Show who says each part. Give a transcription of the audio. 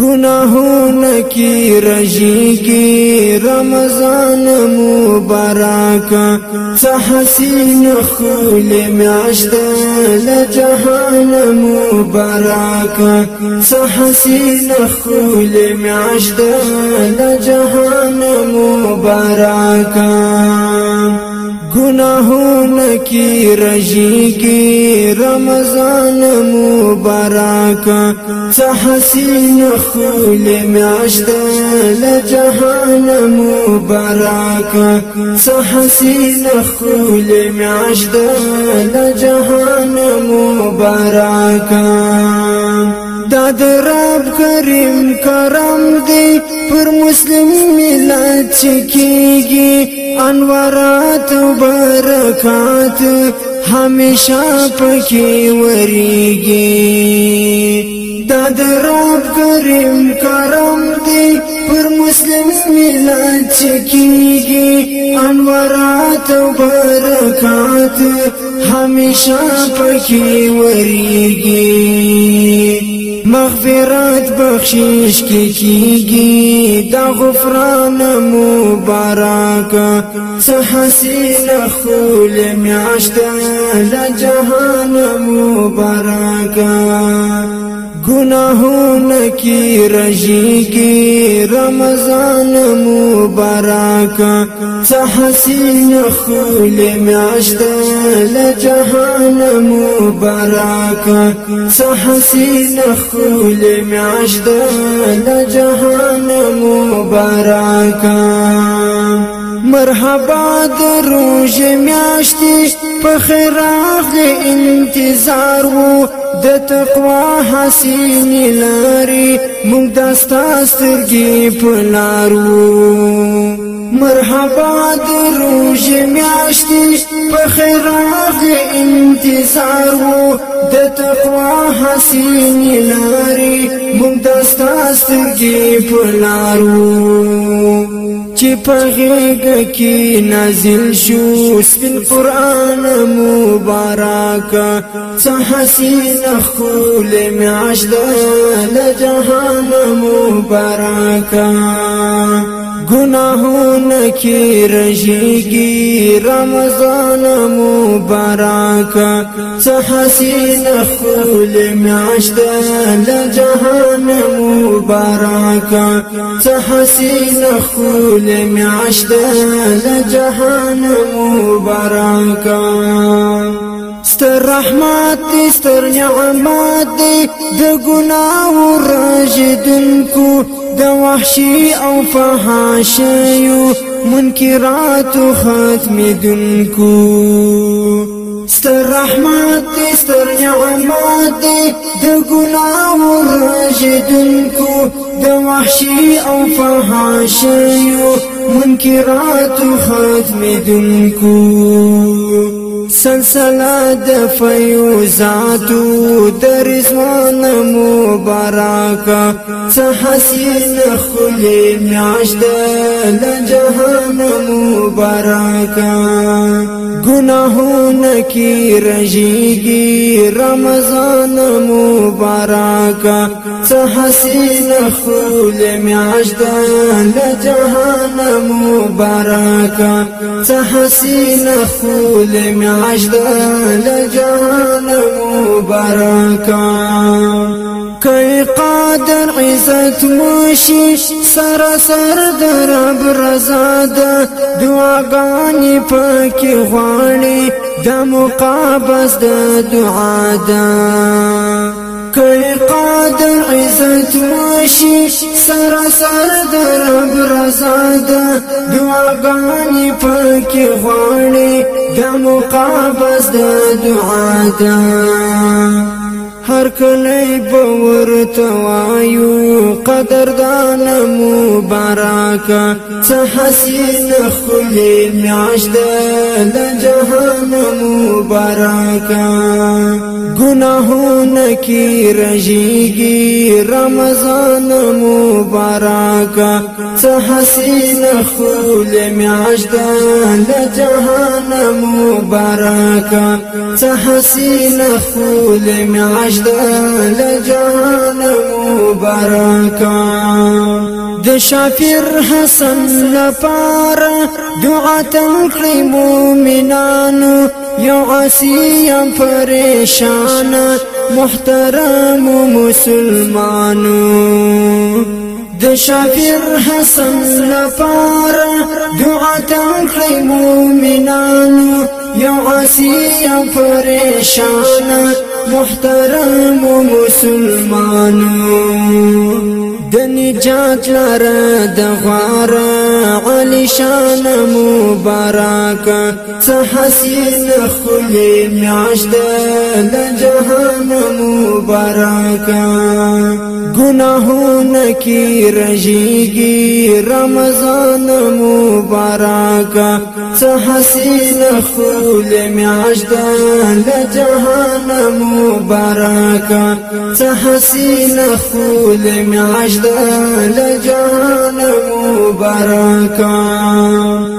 Speaker 1: گناہوں کی رجی کی رمضان مبارک سحسین خول میاشت لجہان مبارک سحسین خول میاشت لجہان مبارک گناہوں کی رجی کی رمضان مبارک سحسین خول میاشت لجہان مبارک سحسین خول میاشت لجہان مبارک دا د رب کریم کرم دی پر مسلم ملت چکیږي انوارات برکات همیشه پکې وریږي دا د رب کریم کرم میلاد چکیږي انوارات او برکات همیشه پکې وریږي مغفرت بخشش کې کیږي دا غفران مبارک سحسین خول میاشت لا جهان مبارک گناہوں کی رجی کی رمضان مبارک سحسین خول میاشت لجہان مبارک سحسین خول میاشت لجہان مبارک مرحبا د روژ میاشتې په خیر انتظار وو د تقوا حسین لاري موږ د ستاسرګي په لارو مرحبا د روژ میاشتې په خیر انتظار وو د تقوا حسین لاري موږ د ستاسرګي په لارو چې په غېږ کې نازل شو سپین قران مبارک صحسین خول میاشد له جهان مبارک گناہوں کی رجیگی رمضان مبارک تحسین خول میاشت لجہان مبارک تحسین خول میاشت لجہان مبارک ستر رحمت ستر نعمت دے ګناو راجدن کو د وحشي او فحاشيو منکرات ختم دنکو ستر رحمت ستر نعمت د ګناو رجدنکو د وحشي او فحاشيو منکرات ختم دنکو سلسله د فیوزاتو د رضوان مبارکا سحسین خلی میاشت د جهان مبارکا گناهونه کی رژیږي رمضان مبارکا سحسین خلی میاشت د جهان مبارکا تحسين خول میاشد لجان مبارکا كي قادر عزت موشی سر سر درب رزاد دعا قاني دعاګانی پکې دم قابس مقابس دعا دا كي قادر عزت موشی شي سرا سر در رب رضا ده دعاګانې پکې غواړي د مقابس د دعا ده هر کلی باور توایو قدردان مبارک تحسین خلی میاشد لجهان مبارک گناهون کی رجیگی رمضان مبارک تحسین خلی میاشد لجهان مبارک تحسین خلی معشد دشت لجان مبارکان د شافیر حسن لپاره دعا تکړی منان يا عسيا فريشان محترم مسلمانو د شافیر حسن لپاره دعا تکړی منان يا عسيا فريشان محترم مسلمانو د نجات لار د غواره شان مبارکا سحسین خلی میاشت لجهان مبارکا گناہون کی رجیگی رمضان مبارکا سحسین خلی میاشت مبارک مبارکا سحسین خلی میاشت لجهان مبارک Amen.